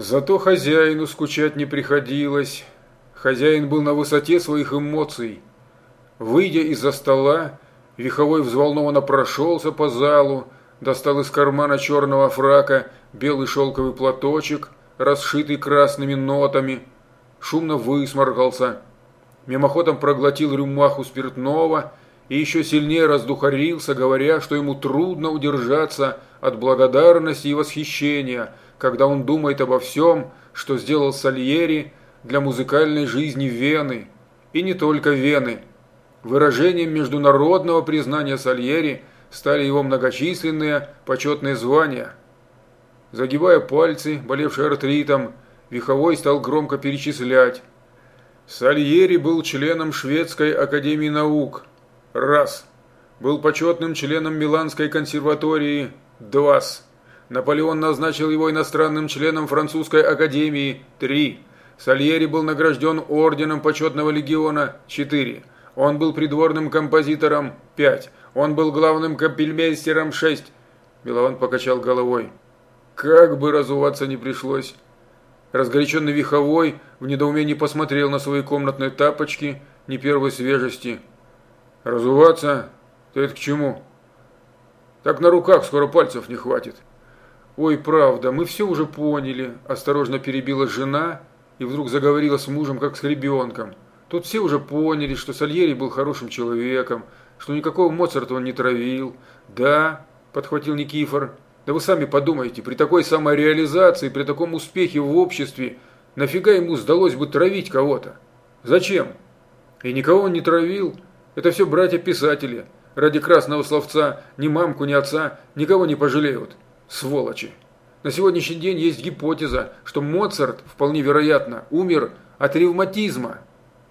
Зато хозяину скучать не приходилось. Хозяин был на высоте своих эмоций. Выйдя из-за стола, Виховой взволнованно прошелся по залу, достал из кармана черного фрака белый шелковый платочек, расшитый красными нотами, шумно высморкался, мимоходом проглотил рюмаху спиртного и еще сильнее раздухарился, говоря, что ему трудно удержаться от благодарности и восхищения, когда он думает обо всем, что сделал Сальери для музыкальной жизни Вены, и не только Вены. Выражением международного признания Сальери стали его многочисленные почетные звания. Загибая пальцы, болевшие артритом, Виховой стал громко перечислять. Сальери был членом Шведской академии наук. Раз. Был почетным членом Миланской консерватории. Два. Наполеон назначил его иностранным членом французской академии. Три. Сальери был награжден орденом почетного легиона. Четыре. Он был придворным композитором. Пять. Он был главным капельмейстером. Шесть. Милован покачал головой. Как бы разуваться не пришлось. Разгоряченный Виховой в недоумении посмотрел на свои комнатные тапочки не первой свежести. «Разуваться? Ты это к чему?» «Так на руках скоро пальцев не хватит». «Ой, правда, мы все уже поняли», – осторожно перебила жена и вдруг заговорила с мужем, как с ребенком. Тут все уже поняли, что Сальери был хорошим человеком, что никакого Моцарта он не травил. «Да», – подхватил Никифор, – «да вы сами подумайте, при такой самореализации, при таком успехе в обществе, нафига ему сдалось бы травить кого-то? Зачем? И никого он не травил. Это все братья-писатели. Ради красного словца ни мамку, ни отца никого не пожалеют». Сволочи! На сегодняшний день есть гипотеза, что Моцарт, вполне вероятно, умер от ревматизма.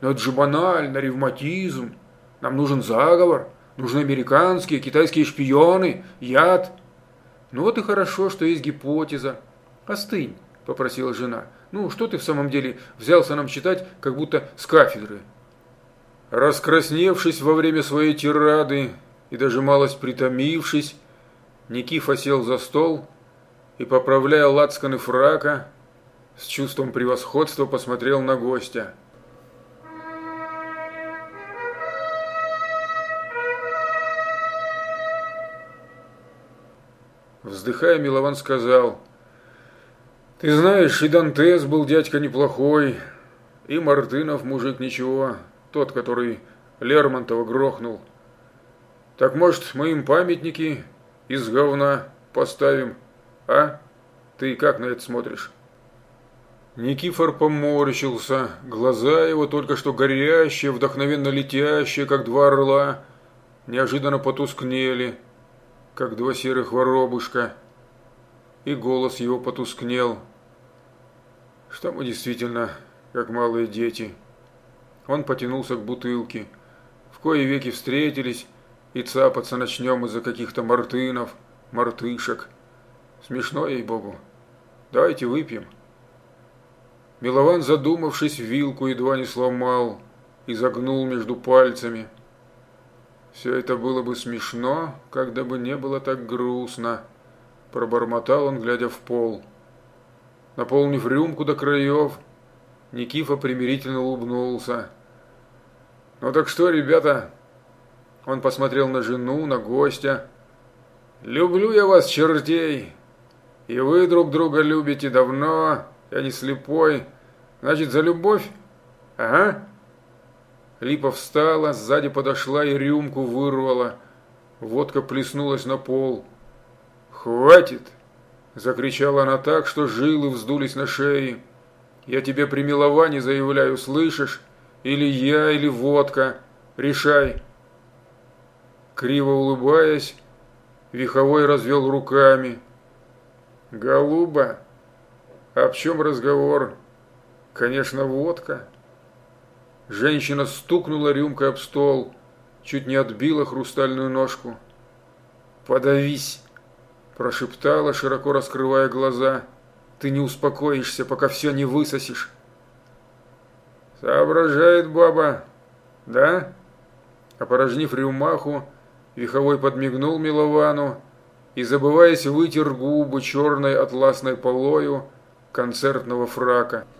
Но это же банально, ревматизм. Нам нужен заговор, нужны американские, китайские шпионы, яд. Ну вот и хорошо, что есть гипотеза. Остынь, попросила жена. Ну, что ты в самом деле взялся нам читать, как будто с кафедры? Раскрасневшись во время своей тирады и даже малость притомившись, Никифа сел за стол и, поправляя лацканы фрака, с чувством превосходства посмотрел на гостя. Вздыхая, Милован сказал, «Ты знаешь, и Дантес был дядька неплохой, и Мартынов мужик ничего, тот, который Лермонтова грохнул. Так, может, мы им памятники из говна поставим, а? Ты как на это смотришь?» Никифор поморщился, глаза его, только что горящие, вдохновенно летящие, как два орла, неожиданно потускнели, как два серых воробушка, и голос его потускнел. Что мы действительно, как малые дети. Он потянулся к бутылке. В кои веки встретились, и цапаться начнем из-за каких-то мартынов, мартышек. Смешно, ей-богу. Давайте выпьем. Милован, задумавшись, вилку едва не сломал и загнул между пальцами. Все это было бы смешно, когда бы не было так грустно, пробормотал он, глядя в пол. Наполнив рюмку до краев, Никифа примирительно улыбнулся. «Ну так что, ребята, он посмотрел на жену, на гостя. «Люблю я вас, чертей! И вы друг друга любите давно, я не слепой. Значит, за любовь? Ага!» Липа встала, сзади подошла и рюмку вырвала. Водка плеснулась на пол. «Хватит!» – закричала она так, что жилы вздулись на шее. «Я тебе при миловании заявляю, слышишь? Или я, или водка. Решай!» Криво улыбаясь, Виховой развел руками. «Голуба? Об чем разговор? Конечно, водка». Женщина стукнула рюмкой об стол, чуть не отбила хрустальную ножку. «Подавись!» – прошептала, широко раскрывая глаза. «Ты не успокоишься, пока все не высосишь». «Соображает баба, да?» Опорожнив рюмаху, Виховой подмигнул Миловану и, забываясь, вытер губы черной атласной полою концертного фрака –